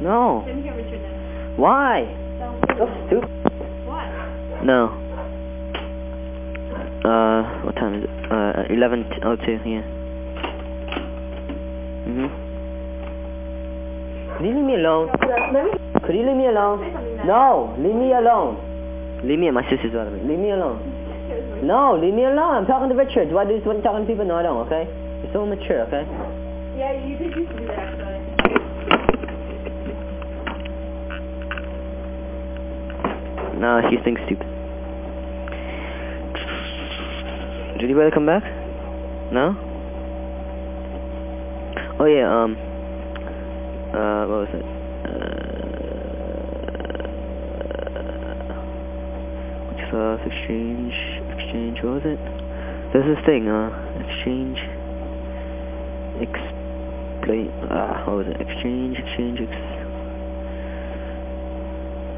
No. Let me get Richard then. Why? So stupid. What? No. Uh, what time is it? Uh, 11.02, yeah. Mm-hmm. Could you leave me alone? Could you leave me alone? say something nice. No, leave me alone. Leave me and my sister's out of it. Leave me alone. No, leave me alone. I'm talking to Richard. Do I do this when I'm talking to people? No, I don't, okay? You're so immature, okay? Yeah, you did used to do that actually. No, she thinks stupid. Did you better come back? No? Oh yeah, um, uh, what was it? Uh, sauce, exchange, exchange, what was it? There's this thing, uh, exchange, explain, ah, what was it? Exchange, exchange,